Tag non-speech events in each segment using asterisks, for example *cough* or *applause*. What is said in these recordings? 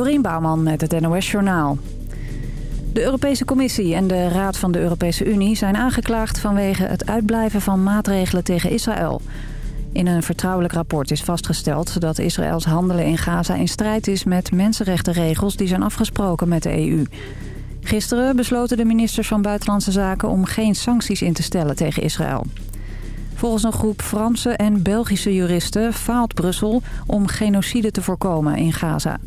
Dorien Bouwman met het NOS Journaal. De Europese Commissie en de Raad van de Europese Unie zijn aangeklaagd vanwege het uitblijven van maatregelen tegen Israël. In een vertrouwelijk rapport is vastgesteld dat Israëls handelen in Gaza in strijd is met mensenrechtenregels die zijn afgesproken met de EU. Gisteren besloten de ministers van Buitenlandse Zaken om geen sancties in te stellen tegen Israël. Volgens een groep Franse en Belgische juristen faalt Brussel om genocide te voorkomen in Gaza.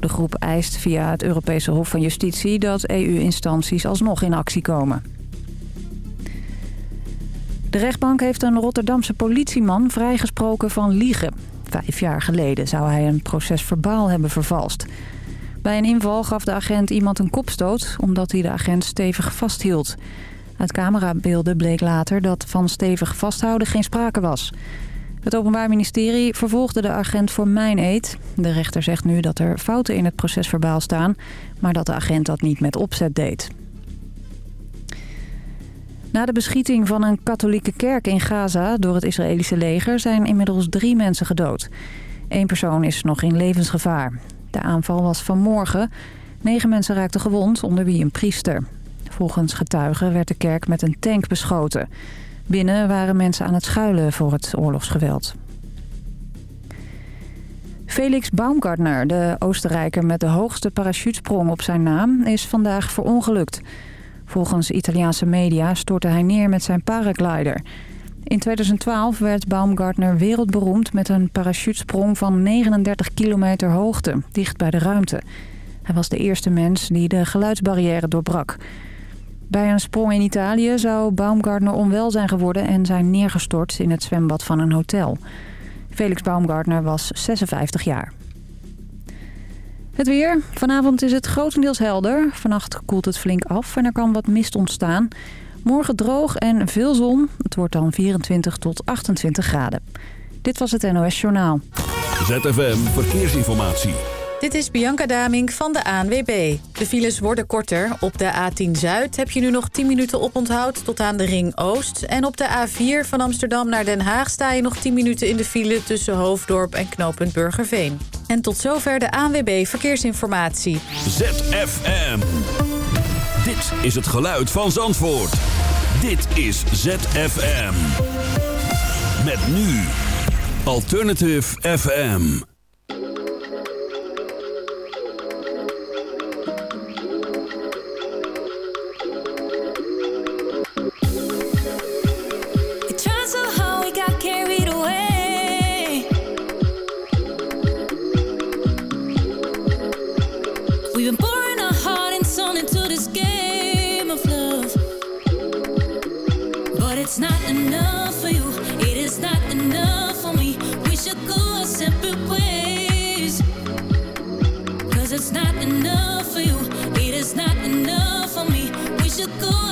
De groep eist via het Europese Hof van Justitie dat EU-instanties alsnog in actie komen. De rechtbank heeft een Rotterdamse politieman vrijgesproken van liegen. Vijf jaar geleden zou hij een proces verbaal hebben vervalst. Bij een inval gaf de agent iemand een kopstoot omdat hij de agent stevig vasthield. Uit camerabeelden bleek later dat van stevig vasthouden geen sprake was. Het Openbaar Ministerie vervolgde de agent voor mijn eet. De rechter zegt nu dat er fouten in het procesverbaal staan... maar dat de agent dat niet met opzet deed. Na de beschieting van een katholieke kerk in Gaza door het Israëlische leger... zijn inmiddels drie mensen gedood. Eén persoon is nog in levensgevaar. De aanval was vanmorgen. Negen mensen raakten gewond, onder wie een priester. Volgens getuigen werd de kerk met een tank beschoten. Binnen waren mensen aan het schuilen voor het oorlogsgeweld. Felix Baumgartner, de Oostenrijker met de hoogste parachutesprong op zijn naam, is vandaag verongelukt. Volgens Italiaanse media stortte hij neer met zijn paraglider. In 2012 werd Baumgartner wereldberoemd met een parachutesprong van 39 kilometer hoogte, dicht bij de ruimte. Hij was de eerste mens die de geluidsbarrière doorbrak. Bij een sprong in Italië zou Baumgartner onwel zijn geworden en zijn neergestort in het zwembad van een hotel. Felix Baumgartner was 56 jaar. Het weer. Vanavond is het grotendeels helder. Vannacht koelt het flink af en er kan wat mist ontstaan. Morgen droog en veel zon. Het wordt dan 24 tot 28 graden. Dit was het NOS Journaal. ZFM Verkeersinformatie. Dit is Bianca Daming van de ANWB. De files worden korter. Op de A10 Zuid heb je nu nog 10 minuten oponthoud tot aan de Ring Oost. En op de A4 van Amsterdam naar Den Haag sta je nog 10 minuten in de file... tussen Hoofddorp en knooppunt Burgerveen. En tot zover de ANWB Verkeersinformatie. ZFM. Dit is het geluid van Zandvoort. Dit is ZFM. Met nu Alternative FM. Me. We should go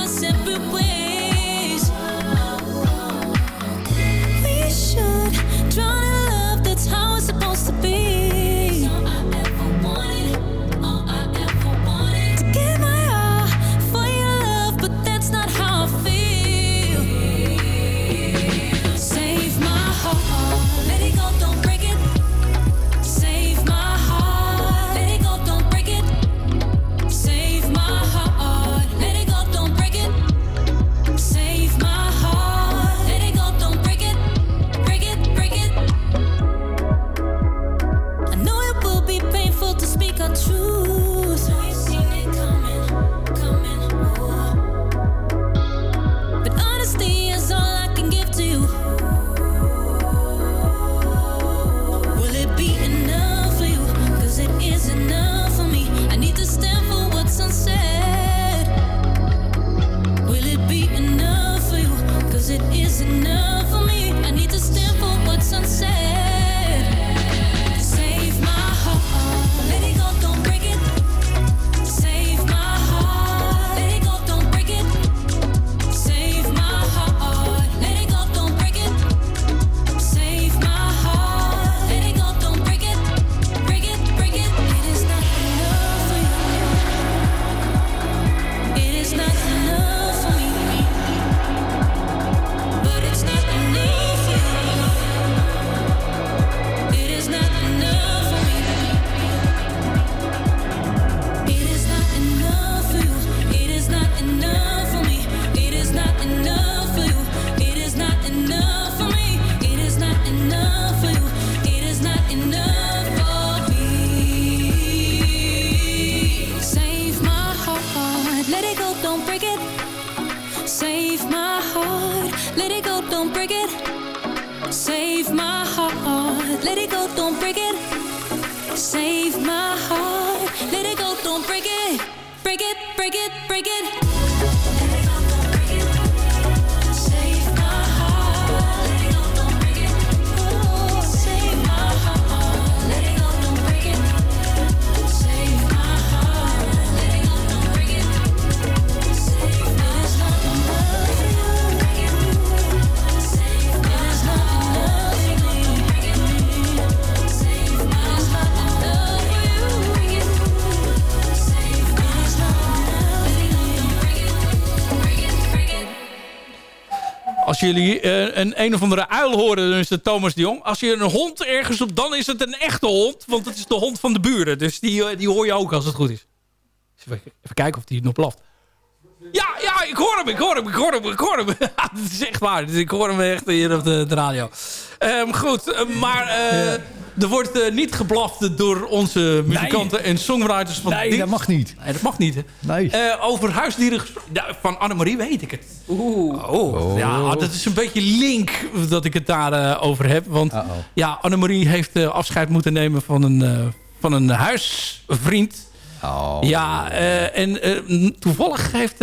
Als jullie eh, een een of andere uil horen, dan is het Thomas de Jong. Als je een hond ergens op, dan is het een echte hond. Want het is de hond van de buren. Dus die, eh, die hoor je ook als het goed is. Even, even kijken of die nog blaft. Ja, ja, ik hoor hem, ik hoor hem, ik hoor hem, ik hoor hem. *laughs* echt waar. Dus ik hoor hem echt hier op de, radio. Ehm, goed, eh, maar er wordt eh, niet geblaft door onze muzikanten en songwriters van Nee, Dings. dat mag niet. Nee, dat mag niet, hè? Nee. Eh, over huisdieren gesproken. Ja, van Annemarie weet ik het. Oeh. Oh. Ja, dat is een beetje link dat ik het daar eh, over heb. Want Uh-oh. ja, Annemarie heeft afscheid moeten nemen van een, eh, van een huisvriend. Oh. Ja, eh, en toevallig heeft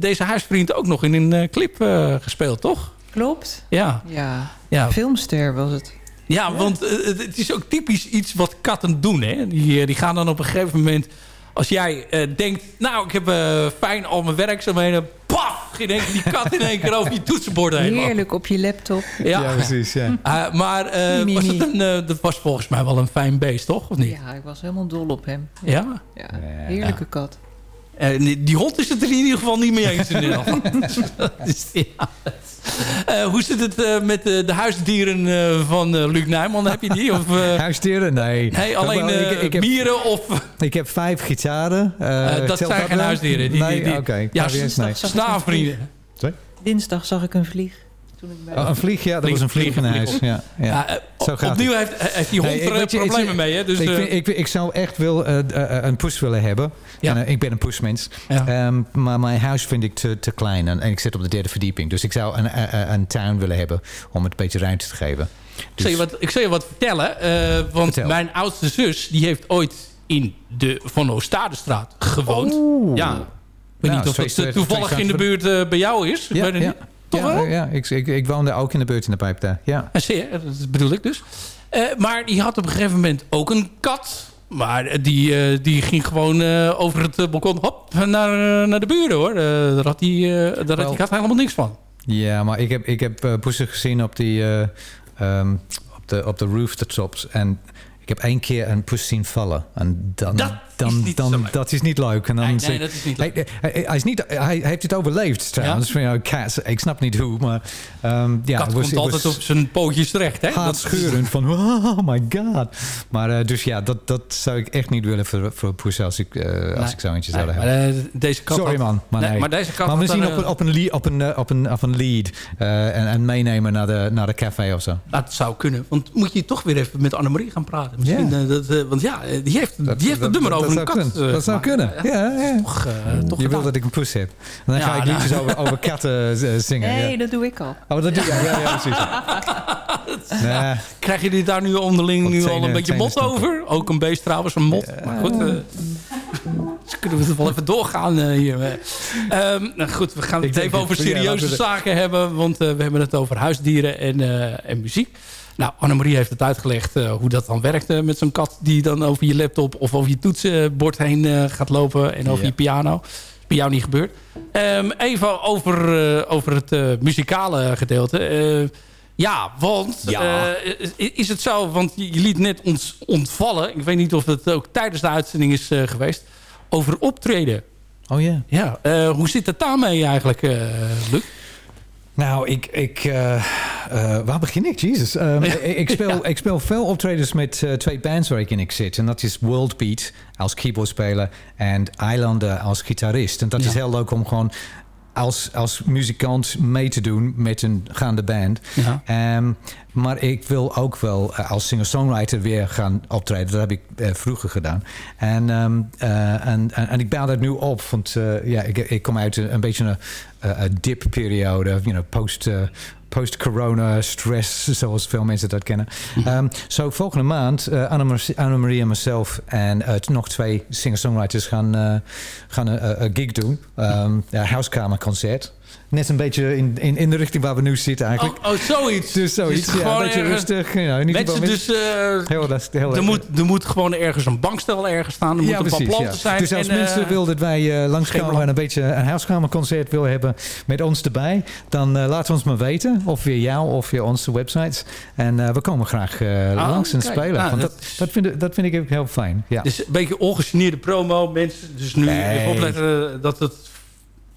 deze huisvriend ook nog in een clip gespeeld, toch? Klopt. Ja, Ja. ja. Filmster was het. Ja want eh, het is ook typisch iets wat katten doen. Hè? Die, eh, die gaan dan op een gegeven moment... Als jij eh, denkt, nou, ik heb fijn al mijn werkzaamheden... Paf! Ging in één keer die kat in één keer over je toetsenbord heen. Heerlijk op je laptop. Ja, Ja, precies. Ja. *laughs* Eh, maar eh, was het een, dat was volgens mij wel een fijn beest, toch? Of niet? Ja, ik was helemaal dol op hem. Ja? Ja, heerlijke kat. Eh, die, hond is het er in ieder geval niet mee eens in ieder geval. *laughs* Dus, ja. Eh, hoe zit het eh, met de huisdieren eh, van Luc Nijman? Heb je die? Of, eh, *laughs* Huisdieren? Nee. nee, alleen eh, ik, ik, heb, mieren of... ik heb vijf gitaren. Dat zijn geen wel? huisdieren. Die, nee, die, die- oké. Ja, nee. snaafvrienden. Dinsdag zag ik een vlieg. Toen ik bij Oh, een vlieg, ja. Dat Vlieg, was een vlieg in vlieg, huis. vlieg. Ja, ja. Eh, Zo gaat opnieuw heeft, heeft die hond Nee, er eh, je, problemen mee. Hè? Dus, ik, eh, vind, ik, ik zou echt wel eh, eh, een poes willen hebben. Ja. En, eh, ik ben een poesmens. Ja. Ehm, maar mijn huis vind ik te, te klein. En, en ik zit op de derde verdieping. Dus ik zou een, een, een tuin willen hebben om het een beetje ruimte te geven. Ik zal, je wat, ik zal je wat vertellen. eh, want Vertel. mijn oudste zus die heeft ooit in de Van Oostadestraat gewoond. Ja. Ik weet Nou, niet of twee dat eh, toevallig in de buurt eh, bij jou is. Ja. Toch ja, wel? Ja, ik, ik, ik woonde ook in de buurt in de pijp daar. Ja. Ja, zie je, dat bedoel ik dus. Eh, maar die had op een gegeven moment ook een kat. Maar eh, die, eh, die ging gewoon eh, over het eh, balkon hop, naar, eh, naar de buren hoor. Eh, daar had die, eh, daar had die kat helemaal niks van. Ja, maar ik heb, ik heb eh, poesen gezien op, die, eh, ehm, op, de, op de rooftops. En ik heb één keer een poes zien vallen. En dan, Dat dan, is niet dan, dat is niet leuk. En dan Nee, dat is niet leuk. Hij, hij, hij is niet, hij heeft het overleefd trouwens. Jou, cats. Ik snap niet hoe, maar... ehm ja, kat het was- komt altijd op zijn pootjes terecht. Hè? Haatscheurend van, oh my god. Maar eh, dus ja, dat, dat zou ik echt niet willen voor, voor poes als ik, eh, als ik zo eentje zou hebben. eh, deze kat Sorry had- man, maar Nee, maar deze kat Maar misschien er, op, een- eh, op, een lead, op, een, eh, op, een, op een lead eh, en, en meenemen naar de, naar de café of zo. Dat zou kunnen. Want moet je toch weer even met Annemarie gaan praten. Misschien, eh, dat, eh, want ja, eh, die heeft, die heeft het nummer over een kat. kunnen. eh, dat zou kunnen. Ja, ja. Toch, eh, toch Je wil dat ik een poes heb. En dan Ja, ga ik nou. liedjes over, over katten eh, zingen. Nee, ja. dat doe ik al. Oh, dat doe je. Ja, ja, ja, precies. *laughs* Ja, Krijgen jullie daar nu onderling nu al een beetje mot over? Ook een beest trouwens, een mot. Maar goed, dus kunnen we het wel even doorgaan eh, hier. eh. Ehm, nou goed, we gaan het Ik even over serieuze zaken hebben. Want eh, we hebben het over huisdieren en, eh, en muziek. Nou, Annemarie heeft het uitgelegd eh, hoe dat dan werkt eh, met zo'n kat... die dan over je laptop of over je toetsenbord heen eh, gaat lopen... en over Ja. je piano. Bij jou niet gebeurd. Ehm, even over, over het muzikale gedeelte. Ja, want Ja. is het zo, want je liet net ons ontvallen. Ik weet niet of het ook tijdens de uitzending is geweest. Over optreden. Oh ja. Ja, hoe zit het daarmee eigenlijk, Luc? Nou, ik, ik, eh, eh, waar begin ik? Jezus. Ehm, ik, ik speel, *laughs* ik speel veel optredens met eh, twee bands waar ik in ik zit. En dat is World Beat als keyboardspeler en Islander als gitarist. En dat is heel leuk om gewoon als, als muzikant mee te doen met een gaande band. Ja. Ehm, maar ik wil ook wel eh, als singer-songwriter weer gaan optreden. Dat heb ik eh, vroeger gedaan. En, ehm, eh, en, en, en ik bouw dat nu op. Want ja, ik, ik kom uit een, een beetje een, een dip-periode. You know, post, post-corona stress, *laughs* zoals veel mensen dat kennen. Ehm, Zo volgende maand, uh, Anne-Marie Anne en mezelf en uh, nog twee singer-songwriters gaan, uh, gaan een gig doen. Um, ja, huiskamerconcert. Net een beetje in, in, in de richting waar we nu zitten eigenlijk. Oh, oh zoiets. Dus zoiets, Dus ja, een beetje ergens- rustig. Ja, in ieder Mensen dus... eh, heel, dat- heel er, moet, er moet gewoon ergens een bankstel ergens staan. Er ja, moeten een paar precies. planten Ja. zijn. Dus als en, eh, mensen willen dat wij eh, langskomen en een beetje een huiskamerconcert willen hebben met ons erbij, dan laat ons maar weten. Of via jou of via onze websites. En we komen graag Ah, langs en kijk. spelen. Nou, Want dat dat, vind ik, dat vind ik ook heel fijn. Ja. Dus een beetje ongegeneerde promo, mensen. Dus nu Nee. opletten dat het...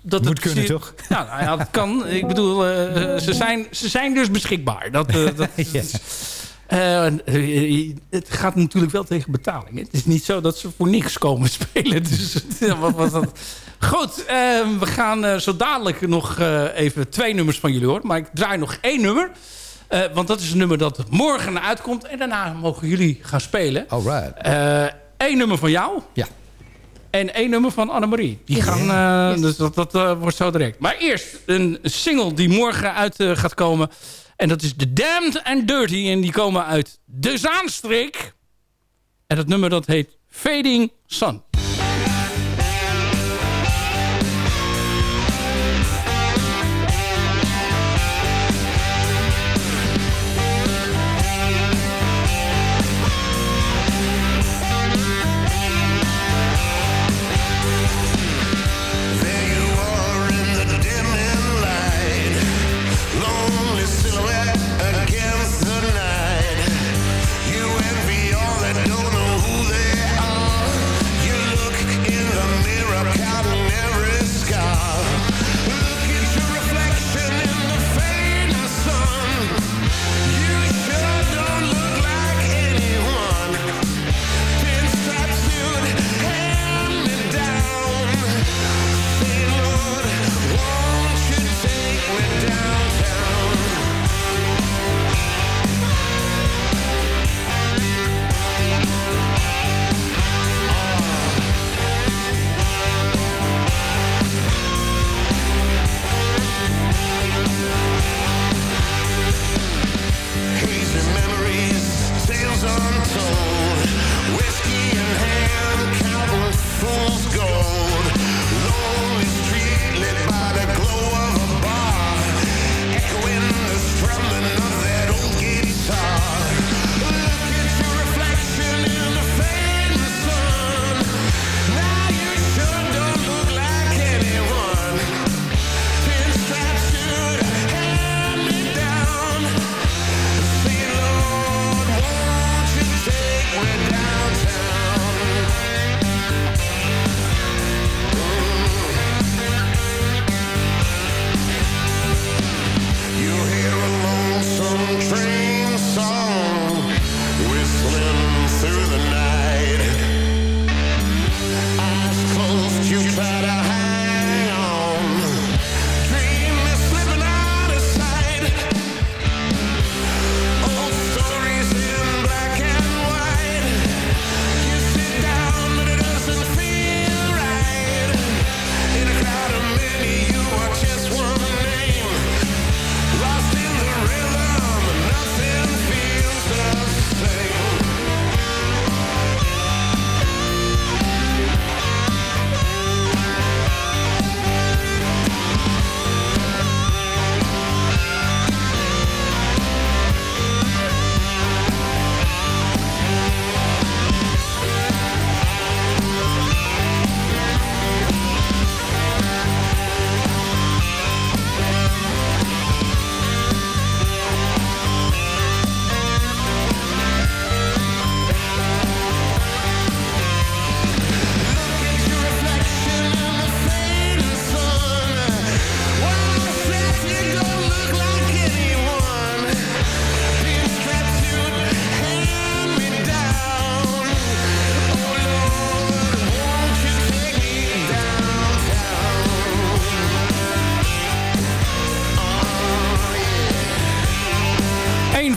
Dat Moet het kunnen, toch? Ja, nou ja, dat kan. *laughs* Ik bedoel, eh, ze, zijn, ze zijn dus beschikbaar. Dat, eh, dat. *laughs* Eh, eh, het gaat natuurlijk wel tegen betaling. Het is niet zo dat ze voor niks komen *laughs* spelen. Dus wat was dat? Goed, eh, we gaan eh, zo dadelijk nog eh, even twee nummers van jullie horen. Maar ik draai nog één nummer. Eh, want dat is een nummer dat morgen uitkomt. En daarna mogen jullie gaan spelen. Alright. Eén nummer van jou. Ja. En één nummer van Annemarie. Die gaan, eh, Dus dat, dat eh, wordt zo direct. Maar eerst een single die morgen uit eh, gaat komen. En dat is The Damned and Dirty. En die komen uit De Zaanstreek. En dat nummer dat heet Fading Sun.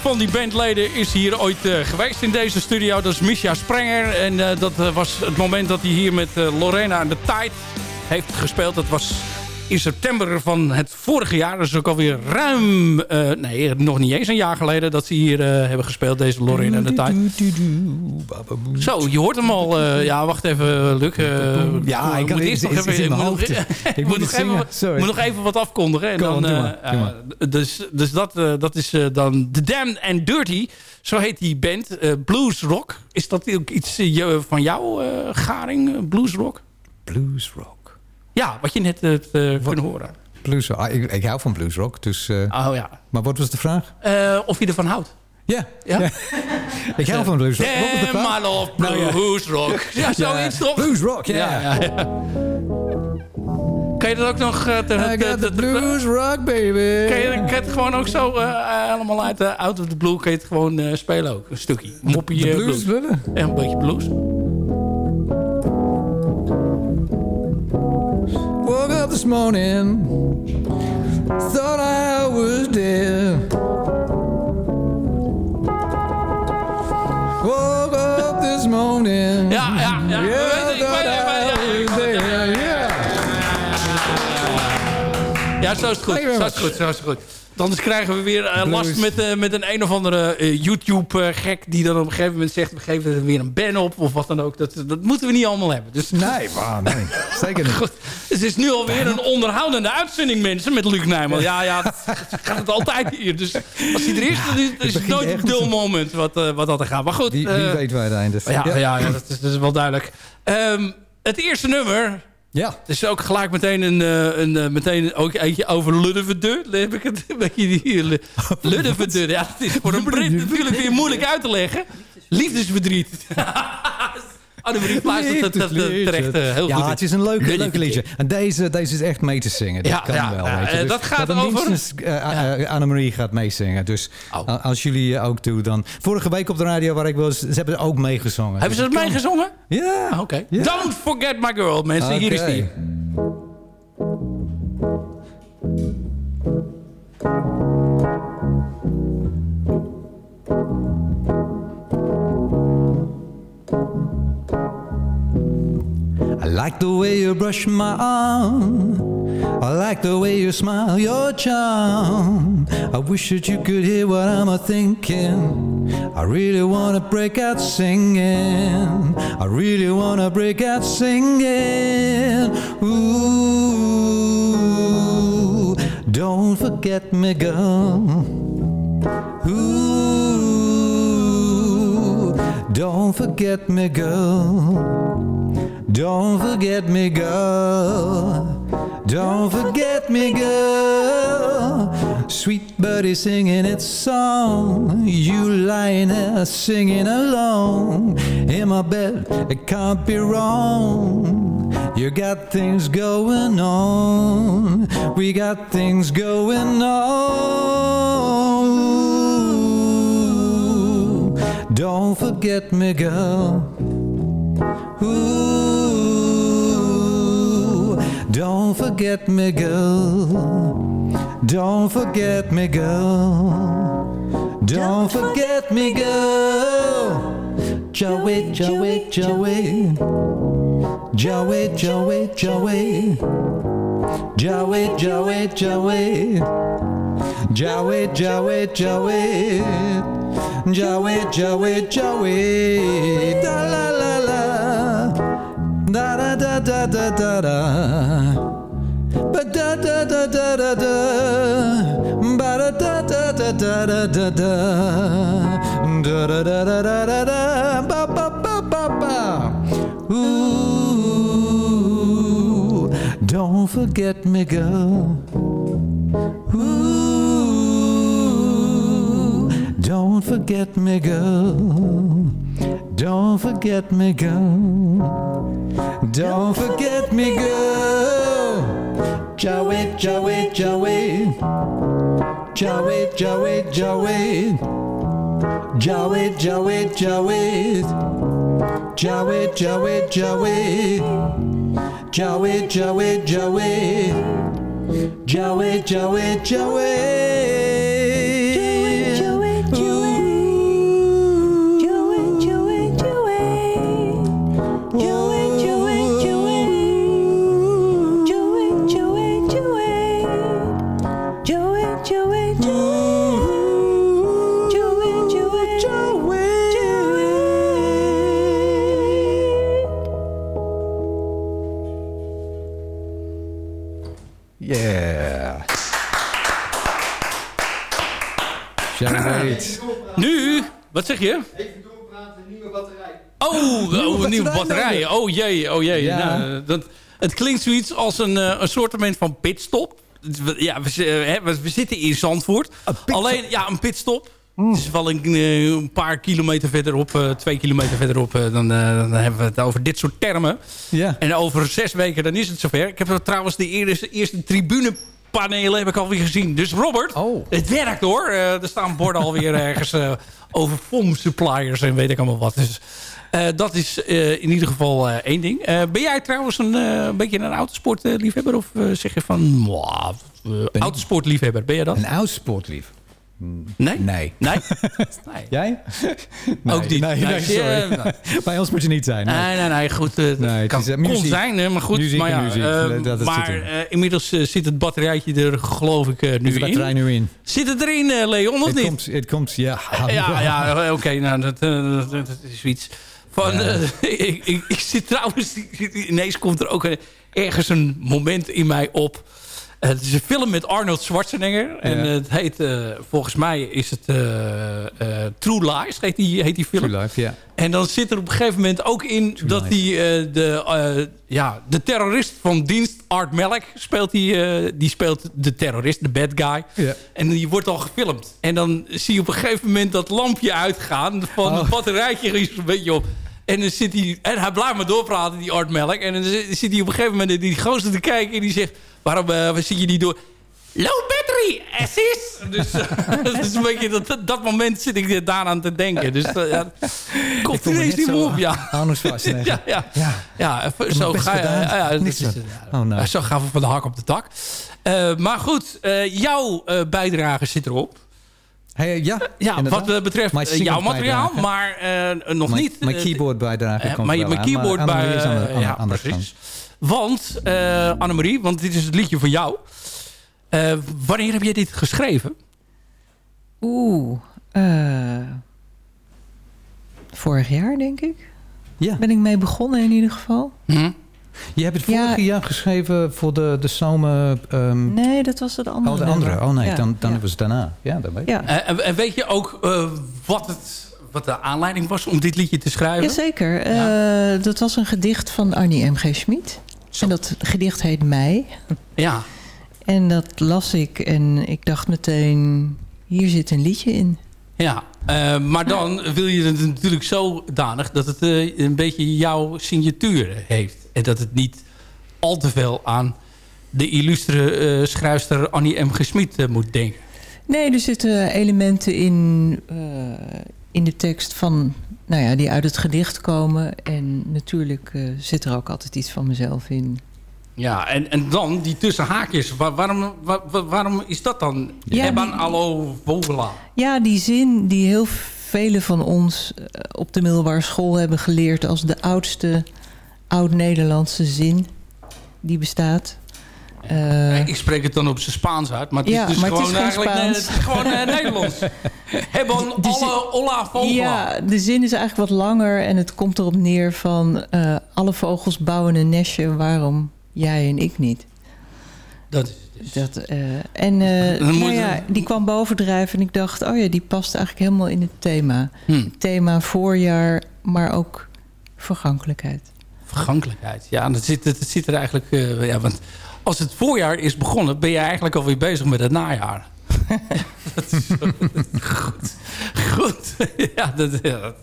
Van die bandleden is hier ooit eh, geweest in deze studio. Dat is Misha Sprenger. En eh, dat eh, was het moment dat hij hier met Lorena en de Tide heeft gespeeld. Dat was in september van het vorige jaar. Is ook alweer ruim... eh, nee, nog niet eens een jaar geleden... dat ze hier eh, hebben gespeeld, deze Lorraine en de tijd. Zo, je hoort hem al. eh, ja, wacht even, Luc. Ja, ik moet eerst nog even... ik moet nog even- moet nog even wat afkondigen. En dan, dus dus dat, dat is dan The Damned and Dirty. Zo heet die band. blues Rock. Is dat ook iets van jou, Garing? Blues Rock? Blues rock. Ja, wat je net hebt eh, kunnen horen. Blues. Ah, ik, ik hou van blues rock, dus... eh, Oh ja. Maar wat was de vraag? Eh, of je ervan houdt. Ja, Ja? ja. ik hou van blues rock. Wat was de Damn? I love Nou ja. blues rock. Ja, zoiets toch? Blues rock, ja. Kan je dat ook nog... eh, I got the te- blues rock, baby. Kan je, kan het gewoon ook zo eh, helemaal uit de out of the blue... kan je het gewoon eh, spelen ook? Een stukje. Moppie de eh, blues? Ja, een beetje blues. Woke up this morning, thought I was dead. Woke up this morning. Ja, ja, ja. Yeah, Ik weet- ja, was ja, dead. Yeah. Ja, zo is het goed. Zo is het goed, zo is het goed. Anders krijgen we weer eh, last met, eh, met een een of andere eh, YouTube-gek... die dan op een gegeven moment zegt... we geven er weer een ban op of wat dan ook. Dat, dat moeten we niet allemaal hebben. Dus Nee, maar nee. Zeker niet. *laughs* Goed. Het is nu alweer een onderhoudende uitzending, mensen, met Luc Nijman. Ja, ja, dat, dat gaat het altijd hier. Dus als hij er is, dan is, is het nooit een echt- dul moment wat, wat dat er gaat. Maar goed. Wie, wie eh, weet waar het is. Ja, ja. ja, dat, is, dat is wel duidelijk. Ehm, het eerste nummer... Ja. Het is ook gelijk meteen een, eh, een, eh, meteen ook eentje over Luddeverdeur. Heb ik het een beetje die *laughs* Luddeverdeur. Ja, het is voor een Brit natuurlijk weer moeilijk uit te leggen. Liefdesverdriet. *laughs* Annemarie luistert het, het, het terecht eh, heel ja, goed. het is een leuk, Weet leuk je- liedje. En deze, deze is echt mee te zingen. Dat Ja, kan ja, wel, ja, weet je. eh, Dus dat gaat over- minstens, eh, Annemarie gaat meezingen. Dus Oh. als jullie ook doen, dan... Vorige week op de radio waar ik was, ze hebben ook meegezongen. Hebben ze Dus dat het kan- meegezongen? Ja. Ah, Oké. Don't forget my girl, mensen. Hier is die. Like the way you brush my arm. I like the way you smile, your charm. I wish that you could hear what I'm a thinking. I really wanna break out singing. I really wanna break out singing. Ooh, don't forget me, girl. Ooh, don't forget me, girl. Don't forget me, girl. Don't forget me, girl. Sweet birdie singing its song. You lying there singing along. In my bed, it can't be wrong. You got things going on. We got things going on. Don't forget me, girl. Ooh, don't forget me, girl. Don't forget me, girl. Don't forget me, girl. Joey, Joey, Joey. Joey, Joey, Joey. Joey, Joey, Joey. Joey, Joey, Joey. Joey, Joey, Joey. Da la la la. Da da da da da da da. Da da da da da. Da da da da da. Ba ba ba ba ba. Ooh, don't forget me, girl. Ooh, don't forget me, girl. Don't forget me, girl. Don't forget me, girl. Joey, Joey, Joey. Joey, Joey, Joey, Joey, Joey, Joey, Joey, Joey, Joey, Joey, Joey. Jawed. Jawed, Jawed, Jawed. *clears throat* Nu, wat zeg je? Oh, oh een nieuwe batterij. Oh jee, oh jee. Ja. Nou, dat, het klinkt zoiets als een, eh, een soortement van pitstop. Ja, we, eh, hè, we, we zitten in Zandvoort. Alleen, ja, een pitstop. Het is wel een, eh, een paar kilometer verderop, eh, twee kilometer verderop. dan, eh, dan hebben we het over dit soort termen. Ja. En over zes weken dan is het zover. Ik heb trouwens de eerste, eerste tribunepanelen heb ik alweer gezien. Dus Robert, Oh. het werkt hoor. Eh, er staan borden alweer *laughs* ergens eh, over foam suppliers en weet ik allemaal wat. Dus eh, dat is in ieder geval één ding. Ben jij trouwens een, een beetje een autosportliefhebber? Of zeg je van, ik- autosportliefhebber, ben je dat? Een oud sportlief. Nee? Nee. Nee? nee. *laughs* Jij? *laughs* Ook niet. Nee, nee, Nee, sorry. nee. Bij ons moet je niet zijn. nee. Nee, nee, nee, goed. het kan, is, eh, kon zijn, hè, maar goed. Muziek maar ja, muziek, eh, dat- dat maar zit eh, inmiddels zit het batterijtje er geloof ik eh, Is nu de batterij in. nu in? Zit het erin, eh, Leon, of Het niet? komt, het komt, ja. Ja, ja *laughs* oké, nou, dat, dat, dat is iets. Van, Ja. ik, ik, ik zit trouwens, ineens komt er ook een- ergens een moment in mij op. Eh, het is een film met Arnold Schwarzenegger. En Ja. eh, het heet, eh, volgens mij is het True Lies, heet die, heet die film. True Life, ja. En dan zit er op een gegeven moment ook in dat eh, de, ja, de terrorist van dienst, Art Melk, speelt die, die speelt de terrorist, de bad guy. Ja. En die wordt al gefilmd. En dan zie je op een gegeven moment dat lampje uitgaan van Oh. het batterijtje is een beetje op. En dan zit hij, en hij blijft maar doorpraten, die Art Melk. En dan zit zit hij op een gegeven moment naar die gozer te kijken en die zegt, waarom eh, waar zie je die door? Low battery, assist! *laughs* Dus eh, is *laughs* een beetje, dat, dat moment zit ik daaraan te denken. Dus uh, ja, komt ineens niet meer op, ja. Schwarzenegger. *laughs* Ja, ja. Ja. ja zo ga je. gedaan. ja, Niks is- Oh, nou. Zo gaan we van de hak op de tak. Maar goed, jouw bijdrage zit erop. Hey, ja, Ja, wat eh, betreft Mijn eh, jouw materiaal, maar eh, nog Mijn- niet. Mijn keyboard bijdrage komt maar je- wel mijn aan, maar keyboard bij... Annemarie is aan de, aan, ja, aan precies. Want, eh Annemarie, want dit is het liedje voor jou. Eh, wanneer heb jij dit geschreven? Oeh. eh, vorig jaar, denk ik. Ja. Ben ik mee begonnen in ieder geval. Hm? Je hebt het Ja. vorig jaar geschreven voor de, de zomer... ehm, Nee, dat was het andere. oh, de andere. Oh nee, Ja, dan, dan ja. was het daarna. Ja, dat weet ik. Ja. Eh, en, en weet je ook eh, wat, het, wat de aanleiding was om dit liedje te schrijven? Jazeker. Eh, dat was een gedicht van Arnie M.G. Schmid. Zo. En dat gedicht heet Mei. Ja, En dat las ik en ik dacht meteen... hier zit een liedje in. ja. Eh, maar dan wil je het natuurlijk zodanig dat het eh, een beetje jouw signatuur heeft. En dat het niet al te veel aan de illustre eh, schrijfster Annie M. G. Moet denken. Nee, er zitten elementen in, in de tekst van, nou ja, die uit het gedicht komen. En natuurlijk zit er ook altijd iets van mezelf in. Ja, en, en dan die tussen haakjes. Waar- waarom, wa- wa- waarom is dat dan? Ja, Ebban die- allo vogela. Ja, die zin die heel velen van ons eh, op de middelbare school hebben geleerd als de oudste oud-Nederlandse zin die bestaat. Eh, ik spreek het dan op zijn Spaans uit, maar het Ja, is dus maar het is gewoon eigenlijk nee, het is gewoon eh, Nederlands. *laughs* Zin- alle olla vogela. ja, de zin is eigenlijk wat langer en het komt erop neer van... eh, alle vogels bouwen een nestje, waarom jij en ik niet? Dat is het dus. Dat, eh, en eh, *laughs* nou ja, die kwam bovendrijven en ik dacht... oh ja, die past eigenlijk helemaal in het thema. Hm, Het thema voorjaar, maar ook vergankelijkheid. vergankelijkheid. Ja, dat zit, dat zit er eigenlijk... eh, ja, want als het voorjaar is begonnen, ben je eigenlijk alweer bezig met het najaar. *laughs* *laughs* dat is goed. Goed. ja, dat, ja, dat-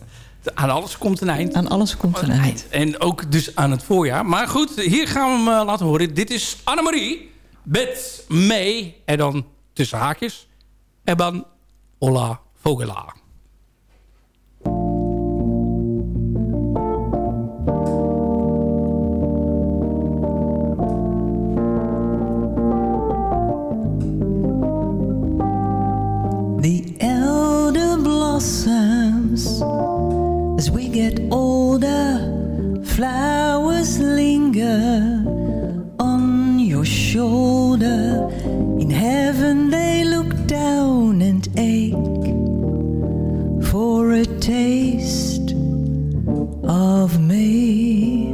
aan alles komt een eind. Aan alles komt een eind. En ook dus aan het voorjaar. Maar goed, hier gaan we hem eh, laten horen. Dit is Annemarie met mee. En dan tussen haakjes. Ebban Ola Vogela. As we get older, flowers linger on your shoulder. In heaven, they look down and ache for a taste of me.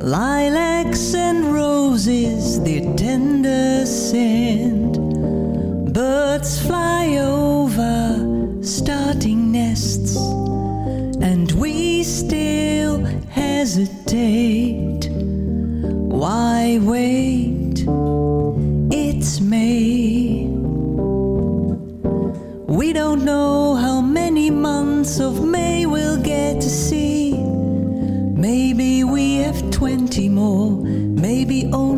Lilacs and roses their tender scent. Birds fly over starting hesitate. Why wait? It's May. We don't know how many months of May we'll get to see. Maybe we have 20 more, maybe only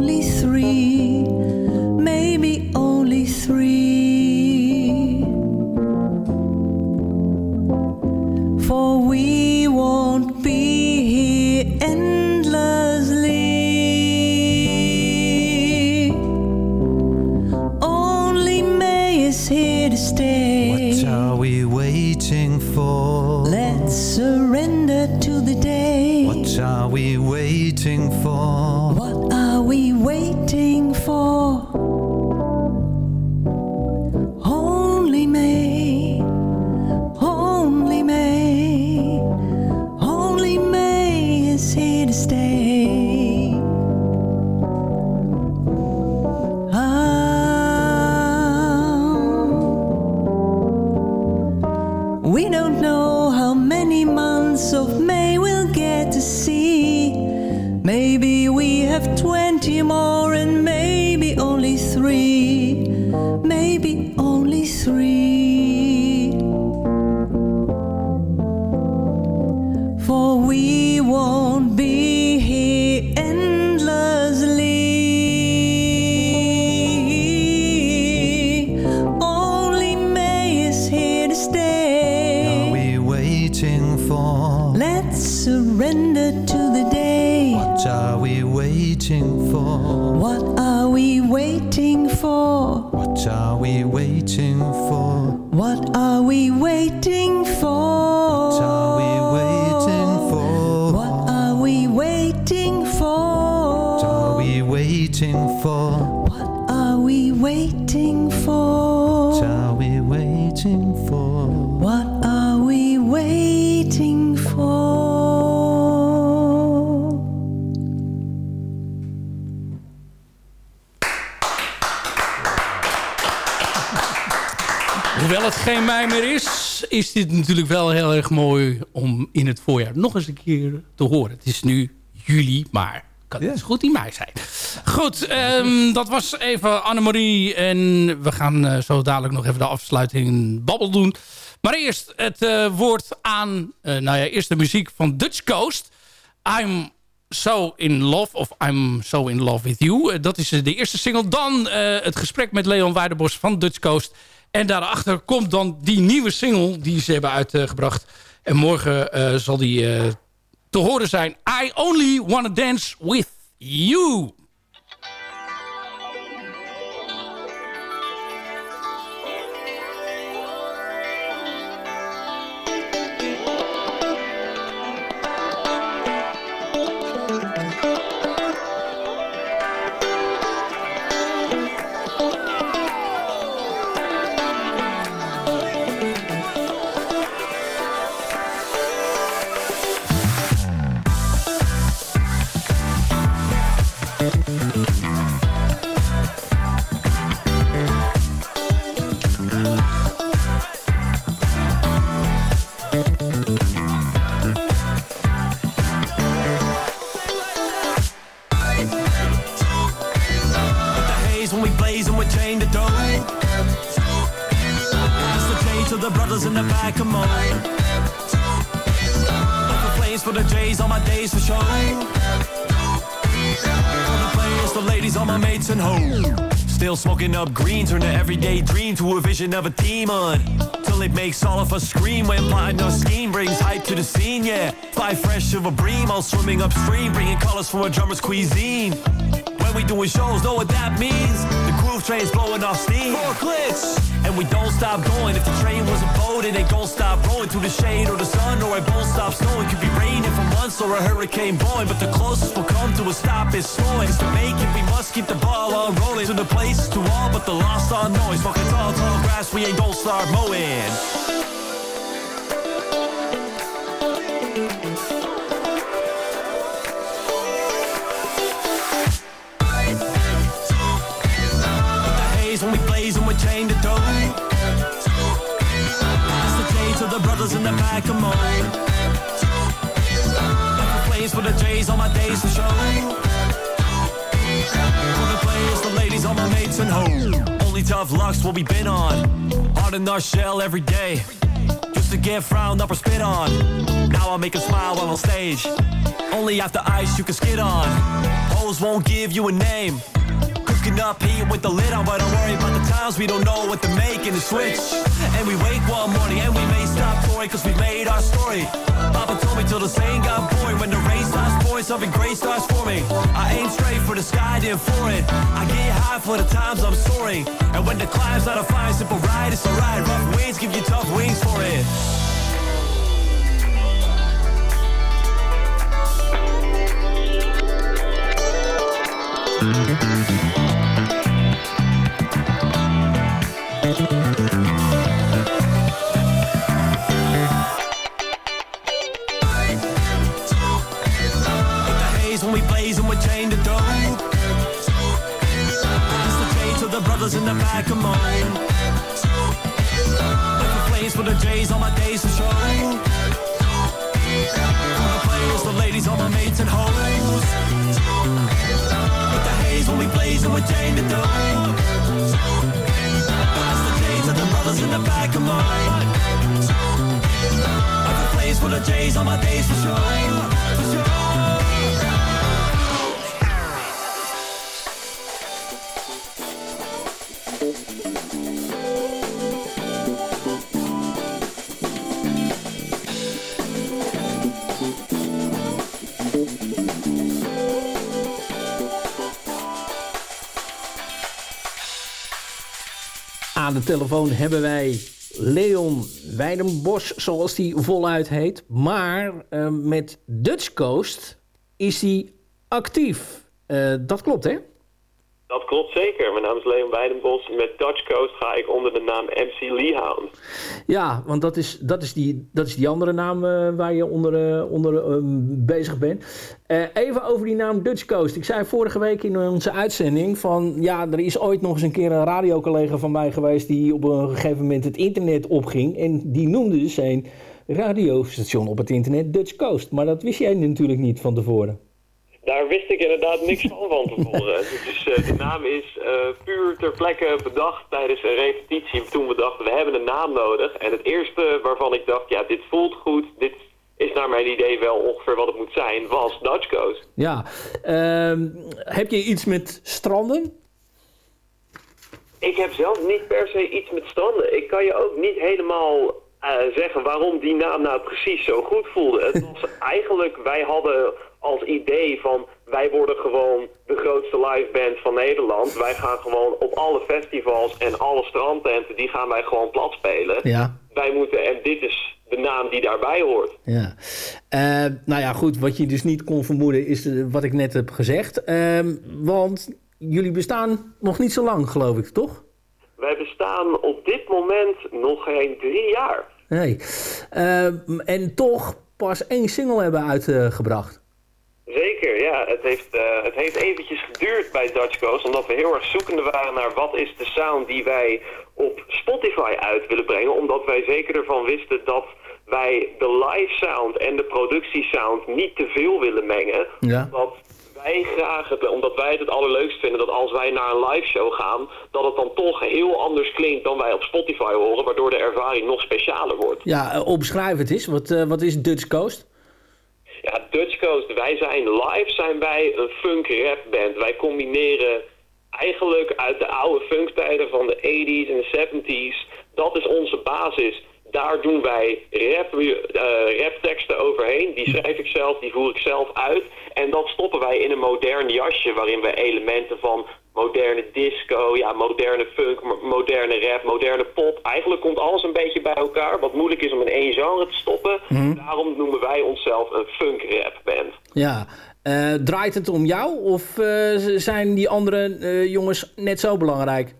Hoewel het geen mei meer is, is dit natuurlijk wel heel erg mooi om in het voorjaar nog eens een keer te horen. Het is nu juli, maar kan het goed in mei zijn. Goed, ehm, dat was even Annemarie en we gaan eh, zo dadelijk nog even de afsluiting babbel doen. Maar eerst het eh, woord aan, eh, nou ja, eerst de muziek van Dutch Coast. I'm So In Love of I'm So In Love With You. Dat is de eerste single. Dan het gesprek met Leon Weidenbos van Dutch Coast. En daarachter komt dan die nieuwe single die ze hebben uitgebracht. En morgen eh, zal die eh, te horen zijn. I Only Wanna Dance With You. The flames for the J's on my days for show. The players, the ladies, all my mates and hoes. Still smoking up green, turn the everyday dream to a vision of a demon. Till it makes all of us scream when plotting our scheme brings hype to the scene, yeah. Fly fresh of a bream, all swimming upstream, bringing colors from a drummer's cuisine. When we doing shows, know what that means. The groove train's blowing off steam. Four clicks, and we don't stop going. If the train was a boat, it ain't gon' stop rolling through the shade or the sun, or it won't stop snowing. Could be raining for months or a hurricane blowing, but the closest we'll come to a stop is slowing. It's to make it, we must keep the ball on rolling. To the places to all, but the lost on noise. Fucking tall, tall grass, we ain't gon' start mowing. Brothers in the back, come on. Never plays for the J's on my days for show. For the players, the ladies, all my mates and home. Only tough lucks what we been on. Hard in our shell every day. Used to get frowned up or spit on. Now I make a smile while on stage. Only after ice you can skid on. Hoes won't give you a name. Cooking up heat with the lid on, but don't worry about the times we don't know what to make in the switch. And we wake one morning and we may stop touring cause we made our story. Papa told me till the saying got boring. When the rain starts pouring, something great starts forming. I aim straight for the sky, then for it. I get high for the times I'm soaring. And when the climb's not a fine, simple ride, it's alright. Rough winds give you tough wings for it. With J to the brothers in the back, come on. Never plays for the J's on my days for show. For the players, the ladies, all my mates and hoes. With the haze when we blaze and we're chained to dope. It's the J to the brothers in the back, come on. Never plays for the J's on my days for show. For show. Telefoon hebben wij Leon Weidenbos, zoals die voluit heet. Maar eh, met Dutch Coast is hij actief. Eh, dat klopt, hè? Dat klopt zeker. Mijn naam is Leon Weidenbos. Met Dutch Coast ga ik onder de naam MC Leehound. Ja, want dat is, dat is, die, dat is die andere naam eh, waar je onder, eh, onder eh, bezig bent. Eh, even over die naam Dutch Coast. Ik zei vorige week in onze uitzending van... ja, er is ooit nog eens een keer een radiocollega van mij geweest... die op een gegeven moment het internet opging. En die noemde dus zijn radiostation op het internet Dutch Coast. Maar dat wist jij natuurlijk niet van tevoren. Daar wist ik inderdaad niks van van tevoren. *laughs* Dus eh, de naam is eh, puur ter plekke bedacht tijdens een repetitie. Toen we dachten, we hebben een naam nodig. En het eerste waarvan ik dacht, ja, dit voelt goed. Dit is naar mijn idee wel ongeveer wat het moet zijn, was Dutch Coast. Ja, ehm, heb je iets met stranden? Ik heb zelf niet per se iets met stranden. Ik kan je ook niet helemaal eh, zeggen waarom die naam nou precies zo goed voelde. Het *laughs* was eigenlijk, wij hadden als idee van wij worden gewoon de grootste live band van Nederland. Wij gaan gewoon op alle festivals en alle strandtenten, die gaan wij gewoon plat spelen. Ja. Wij moeten, en dit is de naam die daarbij hoort. Ja. Eh, nou ja, goed. Wat je dus niet kon vermoeden is eh, wat ik net heb gezegd. Ehm, want jullie bestaan nog niet zo lang, geloof ik, toch? Wij bestaan op dit moment nog geen drie jaar. Nee. Ehm, en toch pas één single hebben uitgebracht. Zeker, ja. Het heeft, eh, het heeft eventjes geduurd bij Dutch Coast, omdat we heel erg zoekende waren naar wat is de sound die wij op Spotify uit willen brengen. Omdat wij zeker ervan wisten dat wij de live sound en de productiesound niet te veel willen mengen. Ja. Dat wij graag, het, omdat wij het het allerleukst vinden dat als wij naar een live show gaan, dat het dan toch heel anders klinkt dan wij op Spotify horen, waardoor de ervaring nog specialer wordt. Ja, eh, omschrijf het eens. Wat, eh, wat is Dutch Coast? Ja, Dutch Coast, wij zijn live zijn wij een funk rap band. Wij combineren eigenlijk uit de oude funktijden van de 80s en de 70s. Dat is onze basis. Daar doen wij rap, eh, rapteksten overheen. Die schrijf ik zelf, die voer ik zelf uit. En dat stoppen wij in een modern jasje waarin we elementen van moderne disco, ja, moderne funk, mo- moderne rap, moderne pop. Eigenlijk komt alles een beetje bij elkaar. Wat moeilijk is om in één genre te stoppen. Daarom noemen wij onszelf een funk rap band. Ja. Eh, draait het om jou of eh, zijn die andere eh, jongens net zo belangrijk?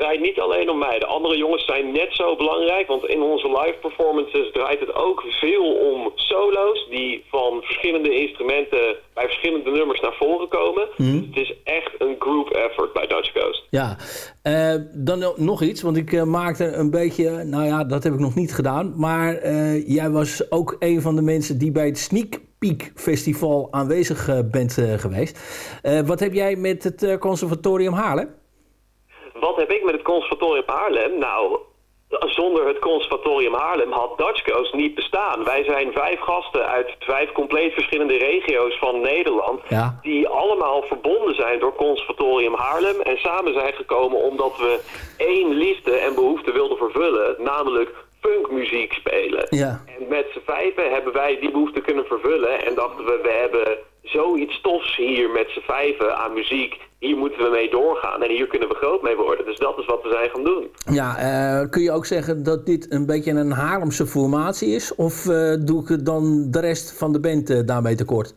Draait niet alleen om mij. De andere jongens zijn net zo belangrijk, want in onze live performances draait het ook veel om solo's die van verschillende instrumenten bij verschillende nummers naar voren komen. Mhm. Dus het is echt een group effort bij Dutch Coast. Ja, Eh, dan no- nog iets, want ik eh, maakte een beetje, nou ja, dat heb ik nog niet gedaan. Maar eh, jij was ook een van de mensen die bij het Sneak Peek Festival aanwezig bent geweest. Wat heb jij met het Conservatorium Haarlem? Wat heb ik met het Conservatorium Haarlem? Nou, zonder het Conservatorium Haarlem had Dutch Coast niet bestaan. Wij zijn vijf gasten uit vijf compleet verschillende regio's van Nederland... Ja. die allemaal verbonden zijn door Conservatorium Haarlem... en samen zijn gekomen omdat we één liefde en behoefte wilden vervullen... namelijk funkmuziek spelen. Ja. En met z'n vijven hebben wij die behoefte kunnen vervullen... en dachten we, we hebben zoiets tofs hier met z'n vijven aan muziek... hier moeten we mee doorgaan en hier kunnen we groot mee worden. Dus dat is wat we zijn gaan doen. Ja, eh, kun je ook zeggen dat dit een beetje een Haarlemse formatie is? Of eh, doe ik het dan de rest van de band eh, daarmee tekort?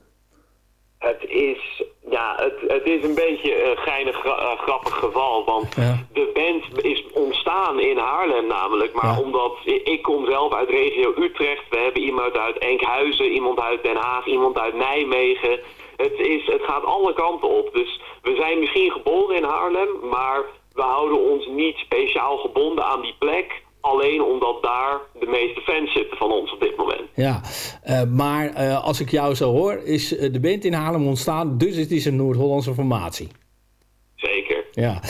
Het is, ja, het, het is een beetje een geinig gra- grappig geval. Want de band is ontstaan in Haarlem namelijk. Maar omdat ik kom zelf uit regio Utrecht. We hebben iemand uit Enkhuizen, iemand uit Den Haag, iemand uit Nijmegen. Het, is, het gaat alle kanten op. Dus we zijn misschien geboren in Haarlem. Maar we houden ons niet speciaal gebonden aan die plek. Alleen omdat daar de meeste fans zitten van ons op dit moment. Ja, eh, maar eh, als ik jou zo hoor, is eh, de band in Haarlem ontstaan, dus het is een Noord-Hollandse formatie. Zeker. Ja.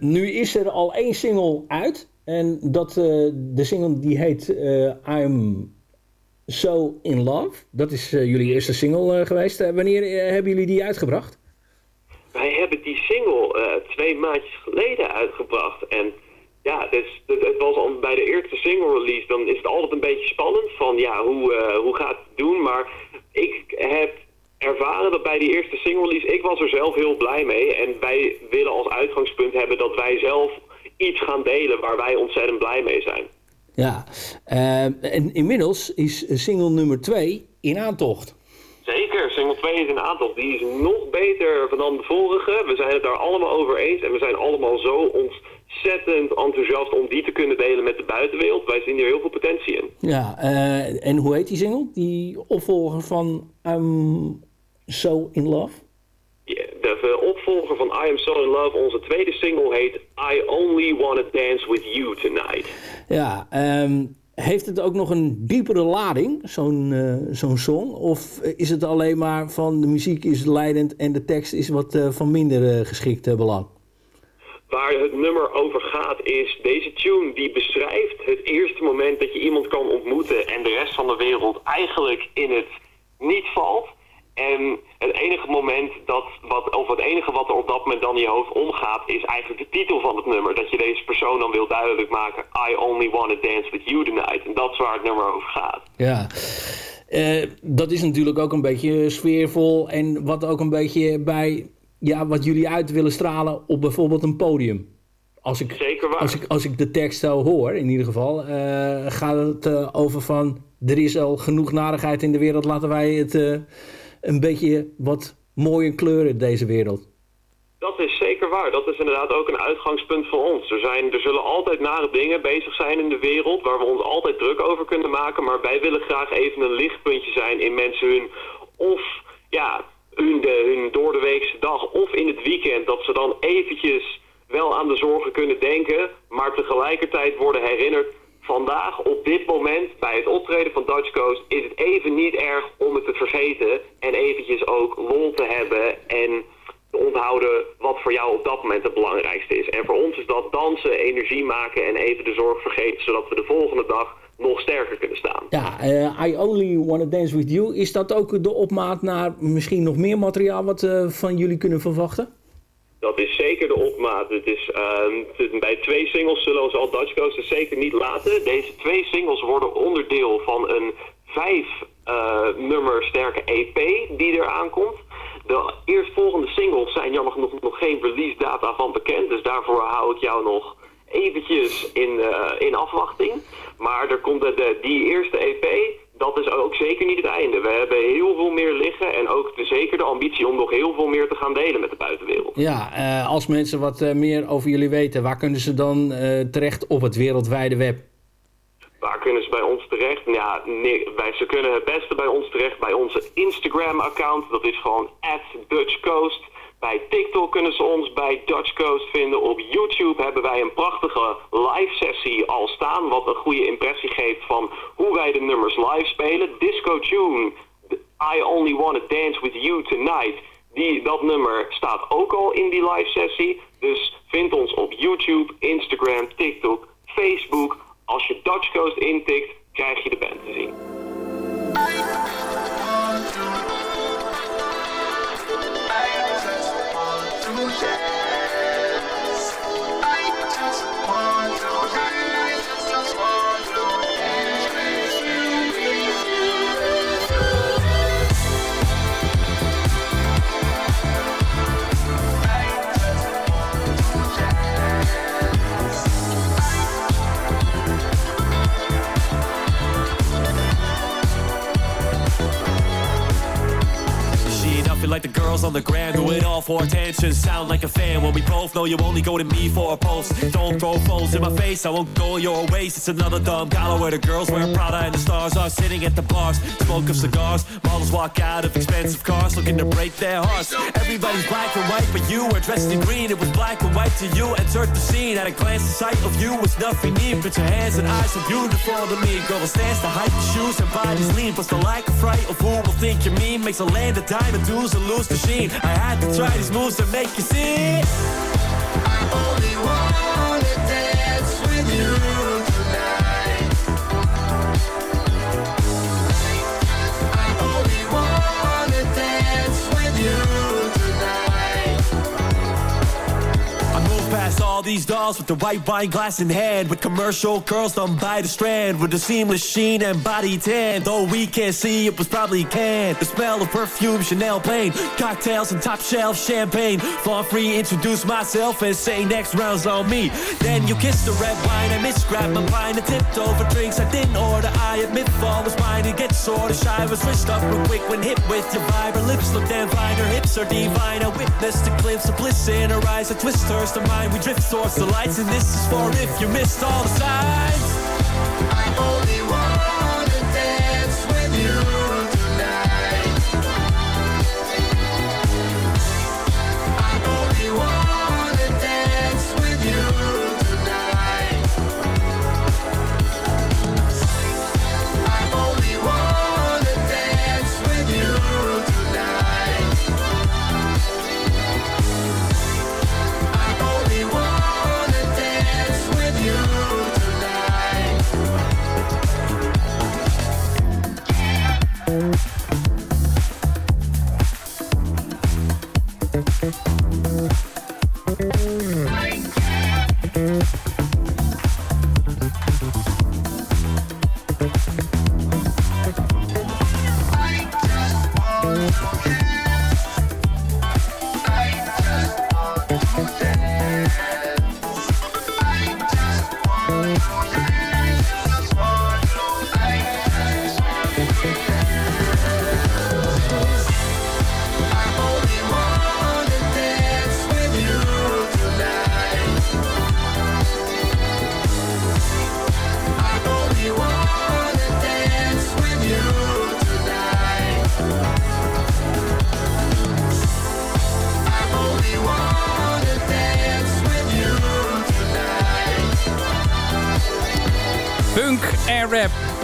Nu is er al één single uit. En dat, de single die heet I'm So In Love. Dat is jullie eerste single geweest. Wanneer hebben jullie die uitgebracht? Wij hebben die single eh, twee maandjes geleden uitgebracht. En ja, dus, het, het was al bij de eerste single release, dan is het altijd een beetje spannend van ja, hoe, eh, hoe gaat het doen? Maar ik heb ervaren dat bij die eerste single release, ik was er zelf heel blij mee. En wij willen als uitgangspunt hebben dat wij zelf iets gaan delen waar wij ontzettend blij mee zijn. Ja. Eh, en inmiddels is single nummer 2 in aantocht. Single 2 is een aantal. Die is nog beter dan de vorige. We zijn het daar allemaal over eens. En we zijn allemaal zo ontzettend enthousiast om die te kunnen delen met de buitenwereld. Wij zien er heel veel potentie in. Ja, eh, en hoe heet die single? Die opvolger van I'm So In Love? Ja, De opvolger van I Am So In Love, onze tweede single, heet I Only Wanna Dance With You Tonight. Ja, ehm, heeft het ook nog een diepere lading, zo'n eh, zo'n song? Of is het alleen maar van de muziek is leidend en de tekst is wat eh, van minder eh, geschikt eh, belang? Waar het nummer over gaat is deze tune die beschrijft het eerste moment dat je iemand kan ontmoeten en de rest van de wereld eigenlijk in het niet valt. En het enige moment dat, wat, of het enige wat er op dat moment dan in je hoofd omgaat, is eigenlijk de titel van het nummer. Dat je deze persoon dan wil duidelijk maken, I only wanna dance with you tonight. En dat is waar het nummer over gaat. Ja, Eh, dat is natuurlijk ook een beetje sfeervol en wat ook een beetje bij ja, wat jullie uit willen stralen op bijvoorbeeld een podium. Als ik, Zeker waar. Als ik, als ik de tekst zo hoor, in ieder geval, eh, gaat het eh, over van er is al genoeg narigheid in de wereld, laten wij het een beetje wat mooie kleuren deze wereld. Dat is zeker waar. Dat is inderdaad ook een uitgangspunt voor ons. Er, zijn, er zullen altijd nare dingen bezig zijn in de wereld waar we ons altijd druk over kunnen maken. Maar wij willen graag even een lichtpuntje zijn in mensen hun of ja, hun, de, hun door de weekse dag of in het weekend. Dat ze dan eventjes wel aan de zorgen kunnen denken, maar tegelijkertijd worden herinnerd. Vandaag, op dit moment, bij het optreden van Dutch Coast, is het even niet erg om het te vergeten. En eventjes ook lol te hebben en te onthouden wat voor jou op dat moment het belangrijkste is. En voor ons is dat dansen, energie maken en even de zorg vergeten, zodat we de volgende dag nog sterker kunnen staan. Ja, eh, I Only Wanna Dance With You, is dat ook de opmaat naar misschien nog meer materiaal wat we van jullie kunnen verwachten? Dat is zeker de opmaat. Het is, ehm, bij twee singles zullen we al Dutch Coast het zeker niet laten. Deze twee singles worden onderdeel van een vijf eh, nummer sterke EP die eraan komt. De eerstvolgende singles zijn jammer genoeg nog geen release data van bekend. Dus daarvoor hou ik jou nog eventjes in, eh, in afwachting. Maar er komt de- die eerste EP, dat is ook zeker niet het einde. We hebben heel veel meer liggen en ook de, zeker de ambitie om nog heel veel meer te gaan delen met de buitenwereld. Ja, eh, als mensen wat eh, meer over jullie weten, waar kunnen ze dan eh, terecht op het wereldwijde web? Waar kunnen ze bij ons terecht? Ja, nee, wij, ze kunnen het beste bij ons terecht bij onze Instagram-account. Dat is gewoon @dutchcoast. Bij TikTok kunnen ze ons bij Dutch Coast vinden. Op YouTube hebben wij een prachtige live-sessie al staan, wat een goede impressie geeft van hoe wij de nummers live spelen. Disco Tune, I Only Wanna Dance With You Tonight. Die, dat nummer staat ook al in die live-sessie. Dus vind ons op YouTube, Instagram, TikTok, Facebook. Als je Dutch Coast intikt, krijg je de band te zien. For attention. Sound like a fan when we both know you only go to me for a post. Don't throw phones in my face, I won't go your ways. It's another dumb gala where the girls wear Prada and the stars are sitting at the bars. Smoke of cigars, models walk out of expensive cars looking to break their hearts. Everybody's black and white, but you were dressed in green. It was black and white to you. Entered the scene at a glance, the sight of you was nothing new. But your hands and eyes so beautiful to me. Girl, it stands to height, the shoes and bodies lean. Plus the lack of fright of who will think you're mean makes a land of diamond dues and lose the sheen. I had to try these moves to make you see. I only wanna dance with you all these dolls with the white wine glass in hand. With commercial girls done by the strand. With the seamless sheen and body tan. Though we can't see, it was probably canned. The smell of perfume, Chanel plain. Cocktails and top shelf champagne. Fall free, introduce myself and say next round's on me. Then you kiss the red wine. I misgrabbed my pint and tipped over drinks I didn't order. I admit fall was mine. It gets sorta shy. I Was switched up real quick when hit with your vibe. Her lips look damn fine. Her hips are divine. I witnessed a glimpse of bliss in her eyes. A twist hers to mine. We drift towards the lights, and this is for if you missed all the signs. I only wanna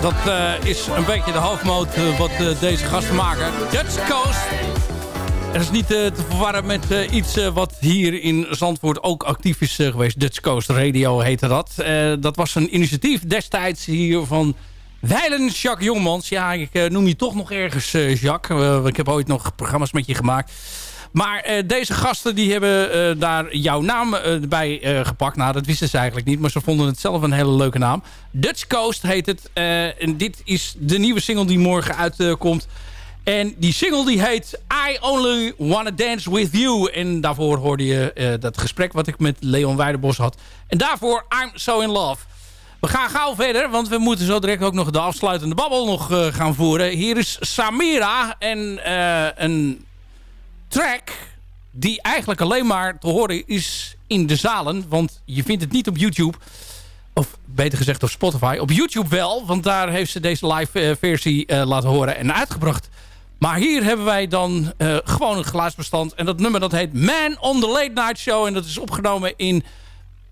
Dat eh, is een beetje de hoofdmoot eh, wat eh, deze gasten maken. Dutch Coast. Het is niet te verwarren met iets wat hier in Zandvoort ook actief is geweest. Dutch Coast Radio heette dat. Dat was een initiatief destijds hier van Weilen Jacques Jongmans. Ja, ik noem je toch nog ergens Jacques. Ik heb ooit nog programma's met je gemaakt. Maar eh, deze gasten die hebben eh, daar jouw naam eh, bij gepakt. Nou, dat wisten ze eigenlijk niet. Maar ze vonden het zelf een hele leuke naam. Dutch Coast heet het. En dit is de nieuwe single die morgen uitkomt. en die single die heet I Only Wanna Dance With You. En daarvoor hoorde je dat gesprek wat ik met Leon Weidenbos had. En daarvoor I'm So In Love. We gaan gauw verder, want we moeten zo direct ook nog de afsluitende babbel nog gaan voeren. Hier is Samira en een track die eigenlijk alleen maar te horen is in de zalen. Want je vindt het niet op YouTube. Of beter gezegd op Spotify. Op YouTube wel, want daar heeft ze deze live eh, versie eh, laten horen en uitgebracht. Maar hier hebben wij dan eh, gewoon een geluidsbestand. En dat nummer dat heet Man on the Late Night Show. En dat is opgenomen in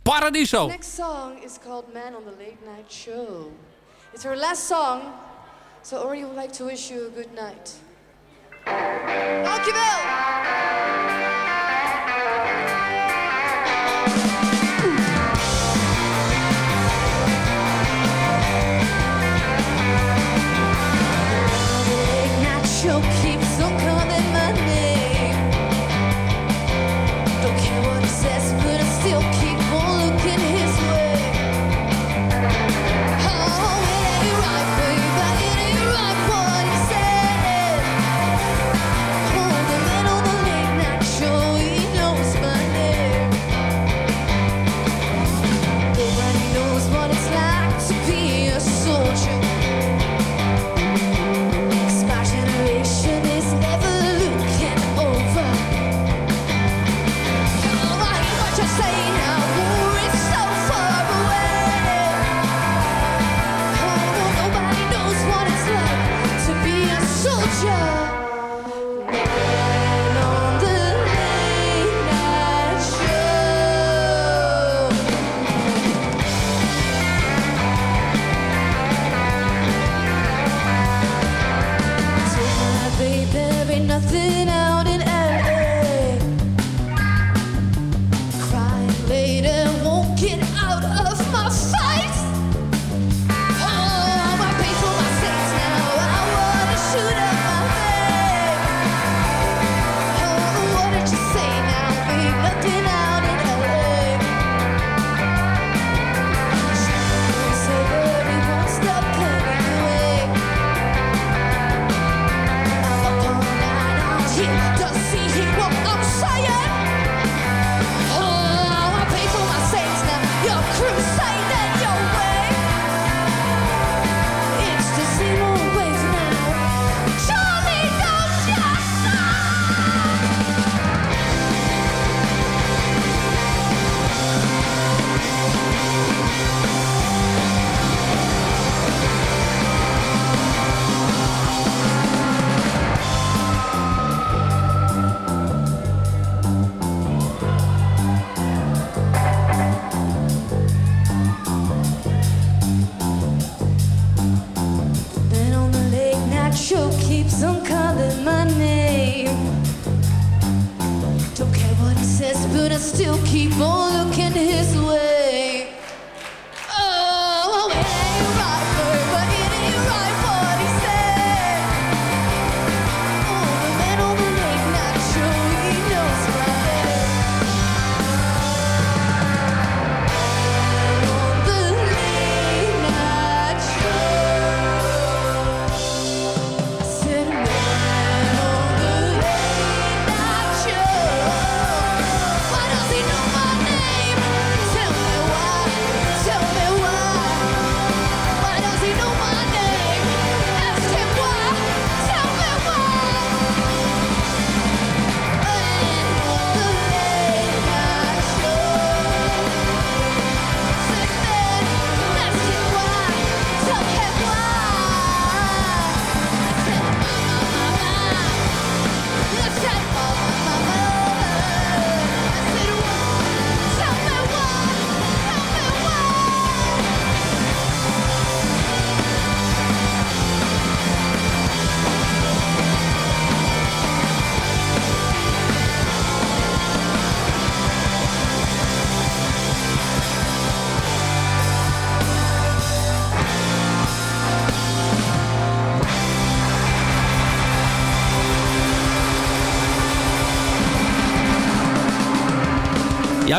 Paradiso. Next song is called Man on the Late Night Show. It's her last song, so Ori would like to wish you a good night. Dankjewel!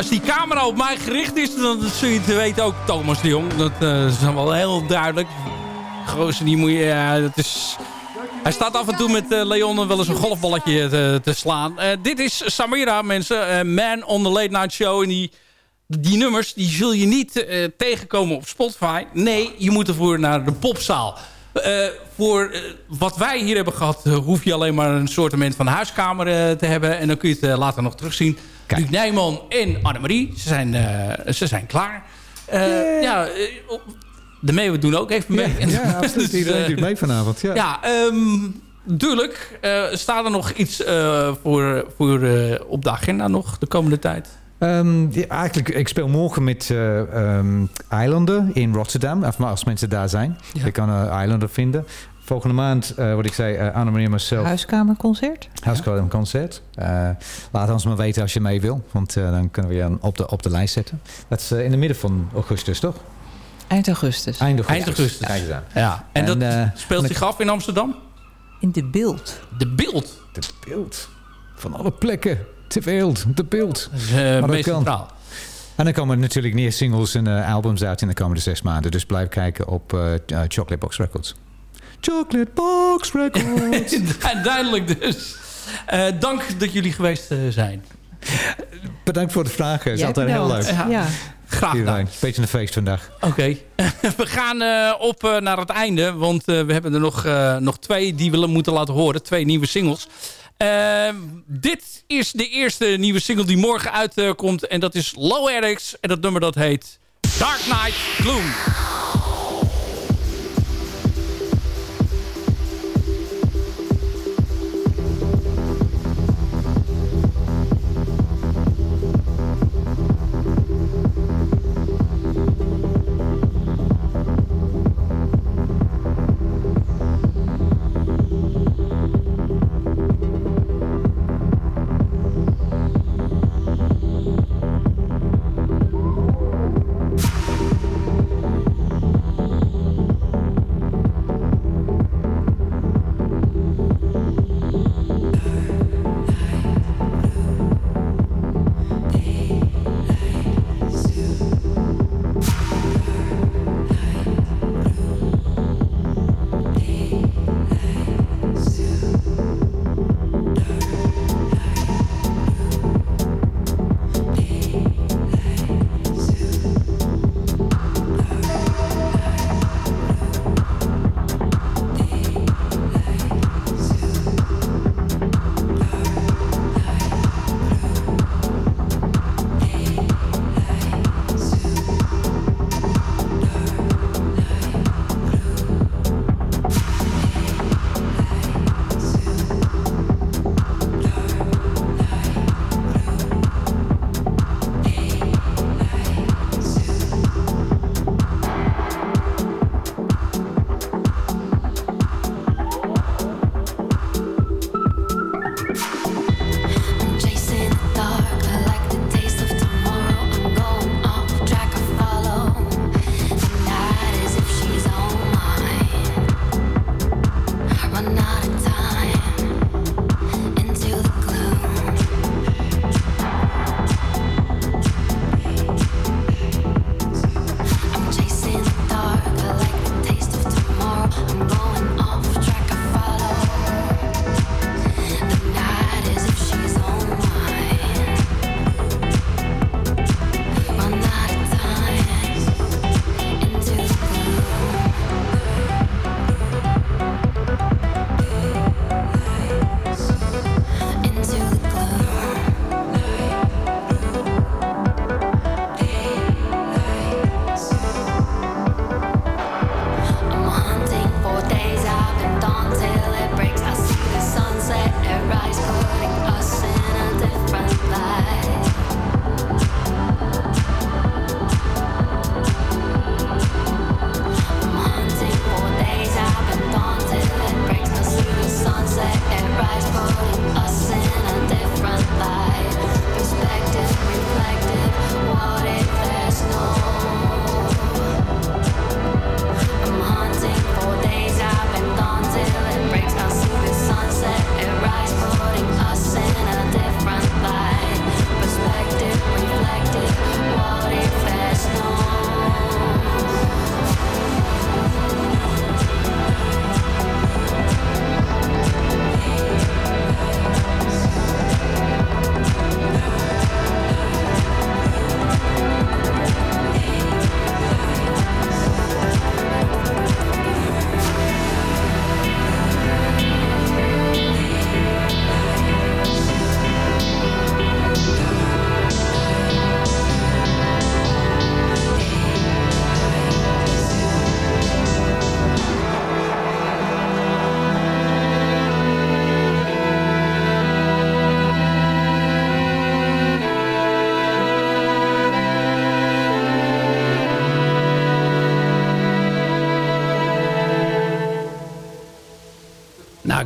Als die camera op mij gericht is, dan zul je het weten ook, Thomas de Jong. Dat eh, is dan wel heel duidelijk. Gozer, die moet je... ja, dat is... Hij staat af en toe met eh, Leon wel eens een golfballetje te, te slaan. Eh, dit is Samira, mensen. Eh, Man on the Late Night Show. En die die nummers die zul je niet eh, tegenkomen op Spotify. Nee, je moet ervoor naar de popzaal. Eh, voor eh, wat wij hier hebben gehad... eh, hoef je alleen maar een soort van huiskamer eh, te hebben. En dan kun je het eh, later nog terugzien. Luc Nijman en Annemarie, ze zijn, eh, ze zijn klaar. Eh, Ja, eh, de meeuwen doen ook even mee. Ja, *laughs* absoluut. Dus, Iedereen eh, doet mee vanavond. Ja. ja, natuurlijk. eh, staat er nog iets voor, voor, op de agenda nog de komende tijd? Ehm, ja, eigenlijk, ik speel morgen met ehm, Eilanden in Rotterdam. Of, als mensen daar zijn. Je kan Eilanden vinden. Volgende maand, eh, wat ik zei, uh, Annemarie en mezelf. Huiskamerconcert? Huiskamer concert. Eh, laat ons maar weten als je mee wil. Want eh, dan kunnen we je op de, op de lijst zetten. Dat is eh, in de midden van augustus, toch? Eind augustus. Eind augustus. Eind augustus. Ja, en, dat eh, speelt zich af in Amsterdam? In de beeld. De beeld? De beeld. Van alle plekken. Te beeld. De beeld. uh, Maar meest centraal. En dan komen natuurlijk meer singles en albums uit in de komende zes maanden. Dus blijf kijken op Chocolate Box Records. Chocolate Box Records. *laughs* Du- Duidelijk dus. Eh, dank dat jullie geweest eh, zijn. Bedankt voor de vragen. Het is altijd heel leuk. Ja. Graag gedaan. Beetje een feest vandaag. Oké. *laughs* we gaan eh, op eh, naar het einde. Want eh, we hebben er nog, eh, nog twee die we moeten laten horen. Twee nieuwe singles. Dit is de eerste nieuwe single die morgen uitkomt. en dat is Low Addicts. En dat nummer dat heet Dark Knight Gloom.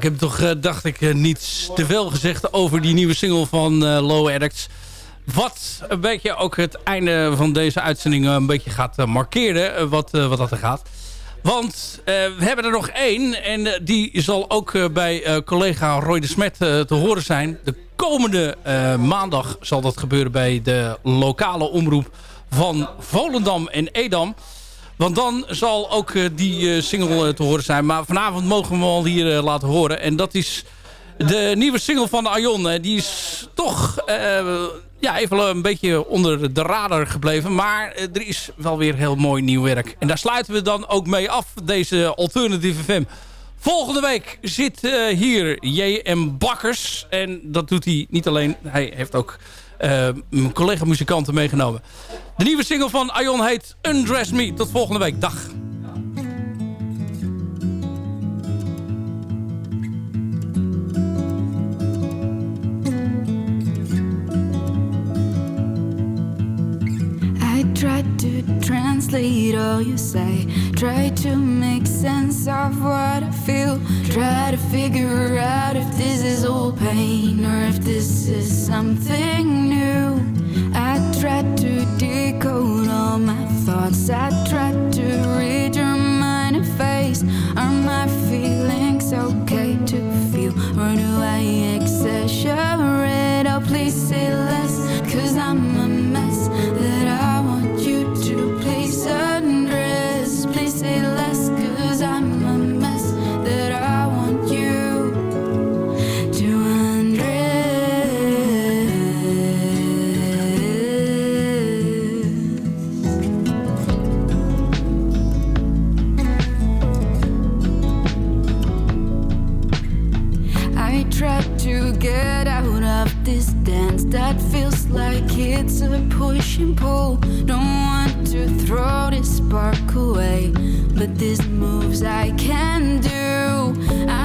Heb toch, eh, dacht ik, eh, niet te veel gezegd over die nieuwe single van eh, Low Addicts. Wat een beetje ook het einde van deze uitzending een beetje gaat markeren. wat, wat dat er gaat. Want we hebben er nog één. En die zal ook bij collega Roy de Smet te horen zijn. De komende maandag zal dat gebeuren bij de lokale omroep van Volendam en Edam. Want dan zal ook eh, die eh, single eh, te horen zijn. Maar vanavond mogen we hem al hier laten horen. En dat is de nieuwe single van Aion. Eh, die is toch ja, even een beetje onder de radar gebleven. Maar er is wel weer heel mooi nieuw werk. En daar sluiten we dan ook mee af, deze Alternative FM. Volgende week zit hier J.M. Bakkers. En dat doet hij niet alleen. Hij heeft ook mijn collega-muzikanten meegenomen. De nieuwe single van Aion heet Undress Me. Tot volgende week. Dag. To translate all you say. Try to make sense of what I feel. Try to figure out if this is all pain or if this is something new. I try to decode all my thoughts. I try to read your mind and face. Are my feelings okay to feel? Or do I exaggerate? Oh, please say less. Cause I'm a that feels like it's a push and pull. Don't want to throw this spark away, but these moves I can do. I